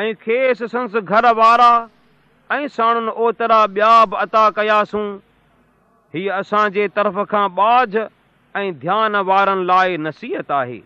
۽ کيس سنس گهر وارا ۽ ساڻن اوترا ٻيا به عطا ڪياسون. هيءَ اسان جي طرف کان باجهه ۽ ڌيان وارن لاءِ نصيحت آهي.